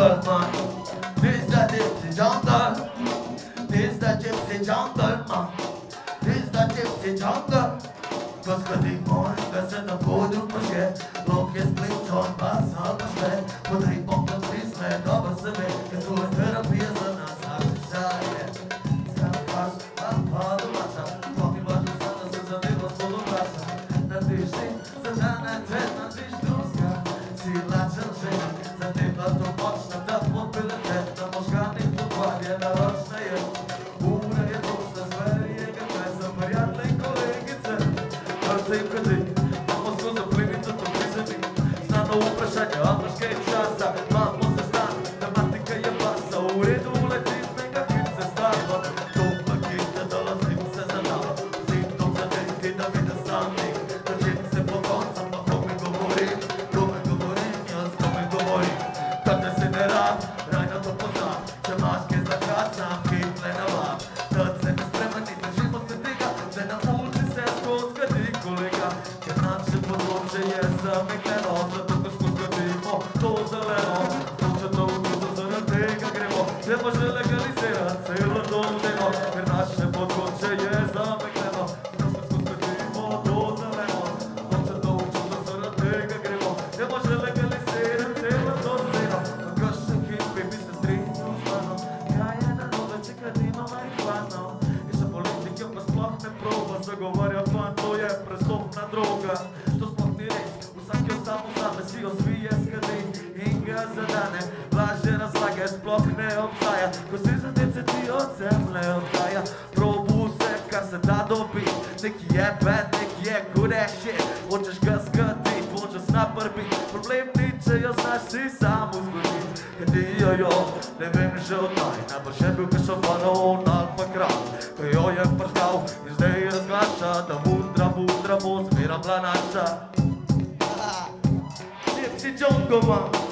kırma Bizde cipsi candır Bizde cipsi candır Bizde cipsi candır Kız kızım si samo zgodi, hitijo jo, ne vem že odkdaj. Najbrž je bil kakšen baron ali pa kralj, ko jo je prhtal in zdaj razglaša, da mudra, mudra bo zmera bila naša. Gypsy Jungle Man.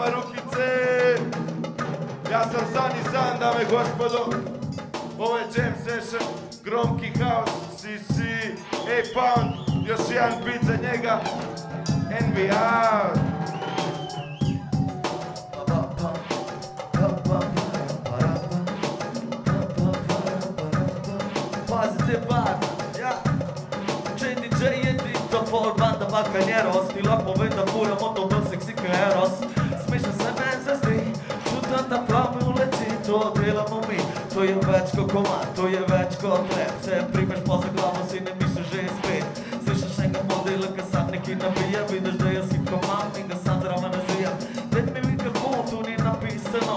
Ajmo rukice! Ja sam San i San, dame gospodo. Ovo je jam session, gromki house, CC, A-Pound, još jedan beat za njega. NBA. Positive vibe, ja. Če DJ je dito, pol banda bakanjeros Ti lahko povem, da furamo to bolj seksi kot Eros To delamo mi, to je več kot komad, to je več kot rap Se primeš pa za glavo, si ne misliš že spet. Slišiš enega modela, ki sam neki nabija Vidiš, da jaz hip komam in ga sam zraven razvijam Daj mi mikrofon, tu ni napisano.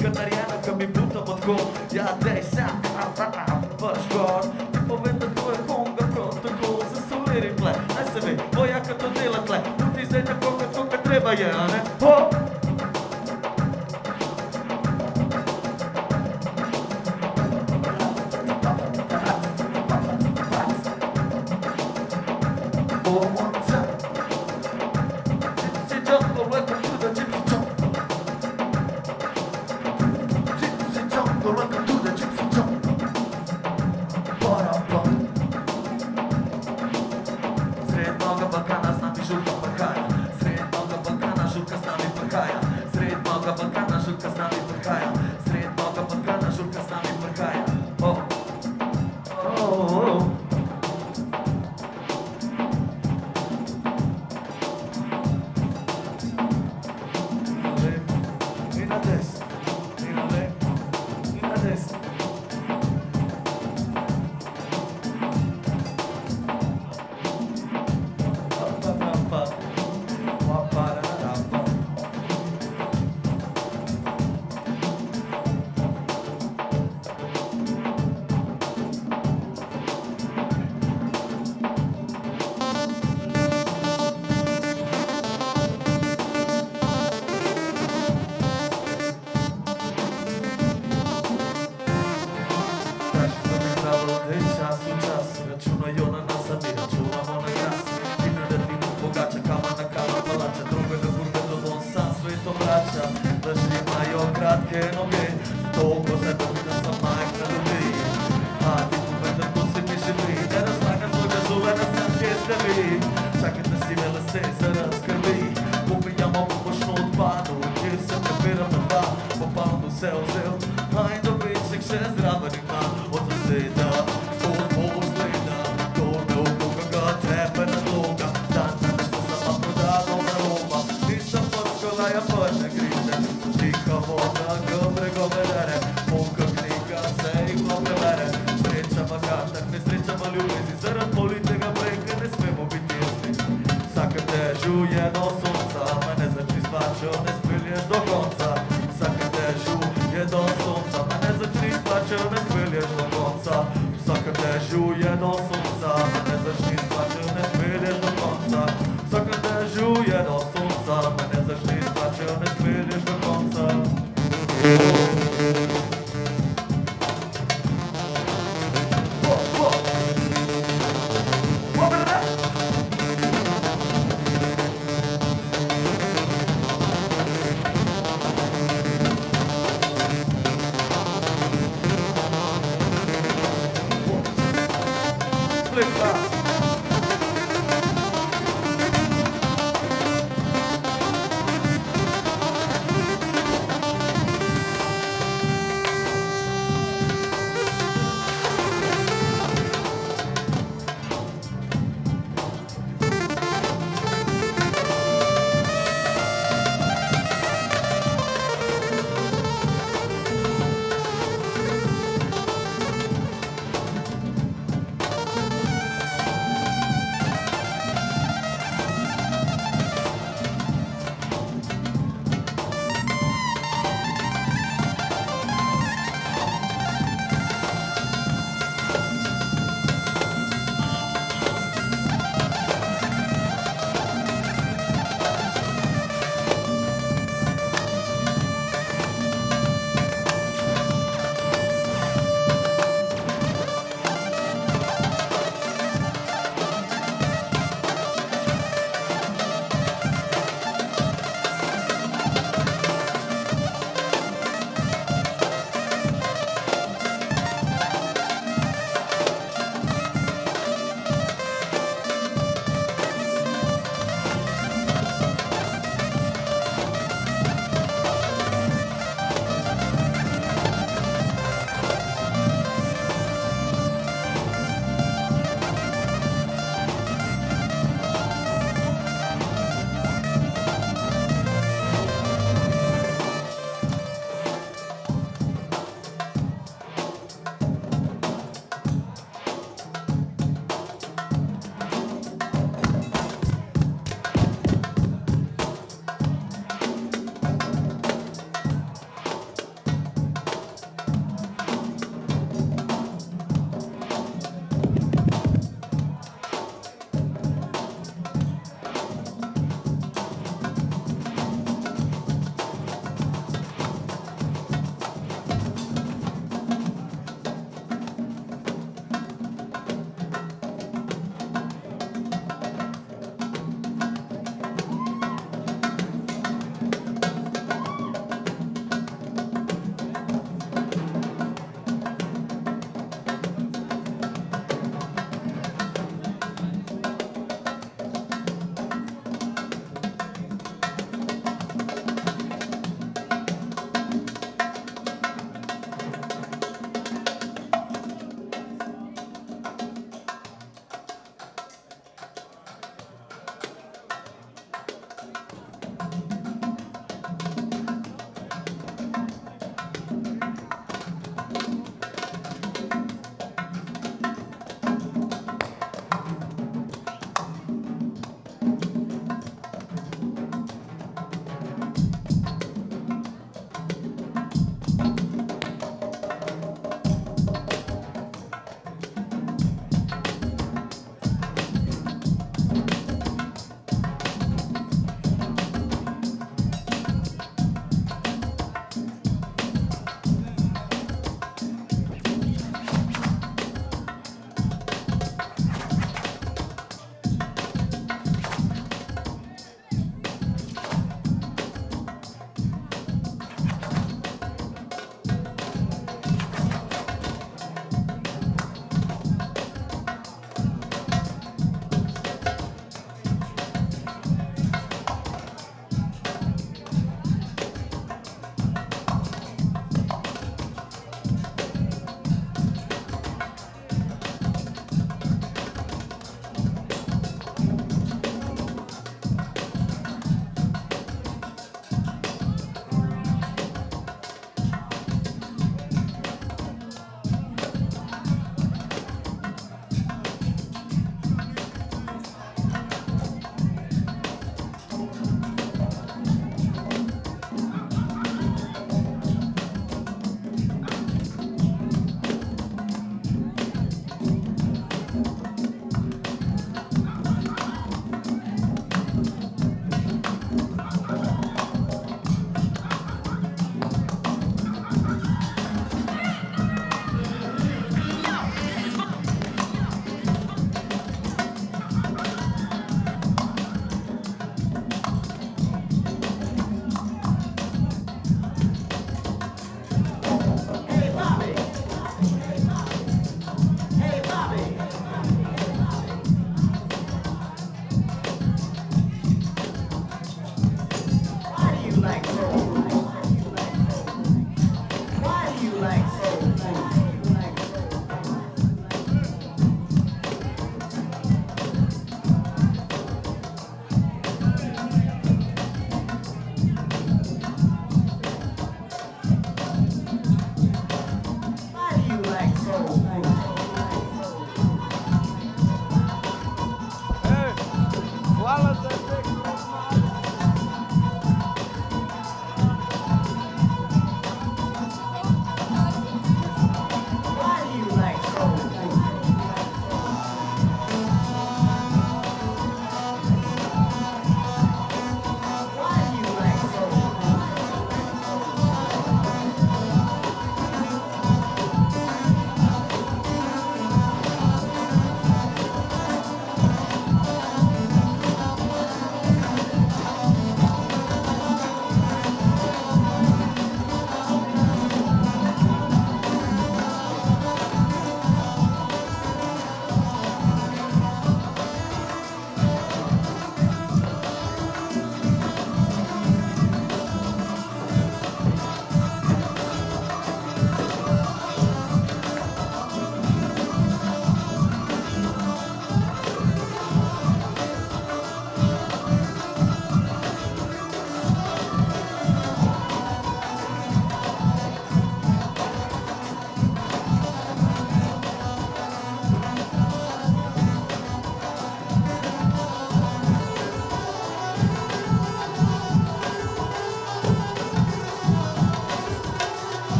Kar narejeno, ko mi butamo tako Ja, dej a, vrš gor. Ti povem, da to je Konga protokol Za soliri ple, naj se ve, vojaka to dela tle. Puti zdaj nekoga, koga treba je, a ne? Ho! Sakın teşhuye nasıl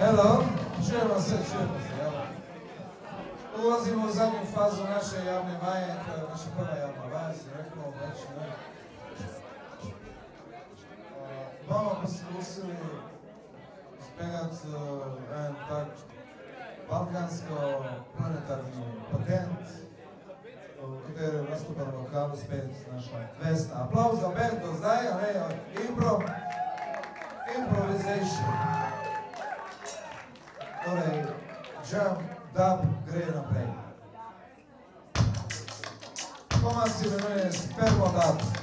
Hello, čujemo se, čujemo se, evo. Ulazimo u zadnju fazu naše javne vaje, to je naša prva javna vaja, sam rekao, već ne. Bomo poskusili speljati en tak balkansko-planetarni patent, katerem nastopa na vokalu spet naša Vesna. Aplauz za band zdaj, a ne, impro, improvisation. Torej, jam, dub, gre naprej. Komad se imenuje Spermodub. Dame